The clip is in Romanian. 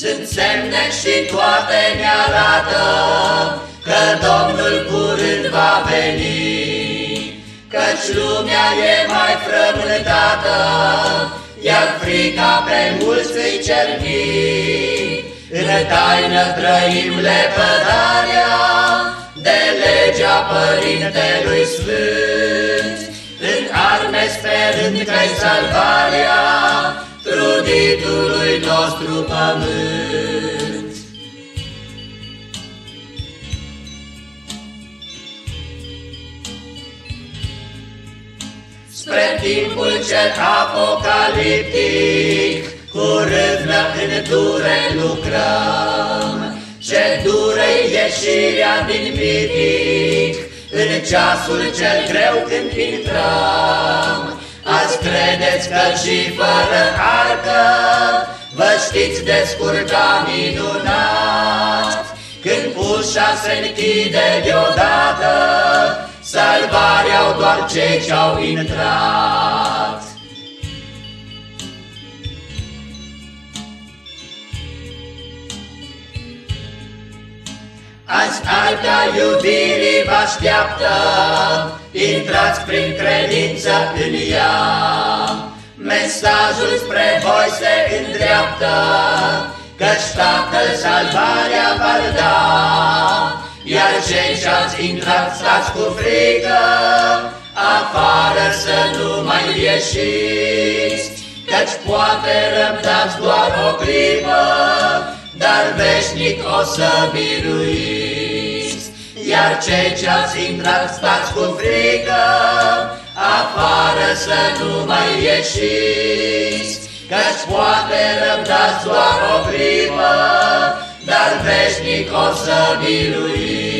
Sunt semne și toate ne arată Că Domnul curând va veni, Căci lumea e mai frământată, Iar frica pe mulți îi cerni. În taină trăim lepădarea De legea Părintelui Sfânt, În arme sperând că-i salvarea Truditului nostru pământ. Spre timpul cel apocaliptic, cu râvnă în dure lucrăm, Ce dură ieșirea din mitic, În ceasul cel greu când intrăm. Azi credeți că și fără arcă Vă știți descurca minunat? Când ușa se închide deodată Salvarea au doar cei ce-au intrat. Azi alta iubirii vă așteaptă, Intrați prin credință în ea. Mesajul spre voi se îndreaptă, Căci Tatăl salvarea va da, Iar cei ce-ați intrat stați cu frică, Afară să nu mai ieșiți, Căci poate răbdați doar o clipă, dar veșnic o să biruiți. Iar cei ce-ați intrat stați cu frică, afară să nu mai ieșiți, Căci poate răbdați doar o clipă, dar veșnic o să biruiți.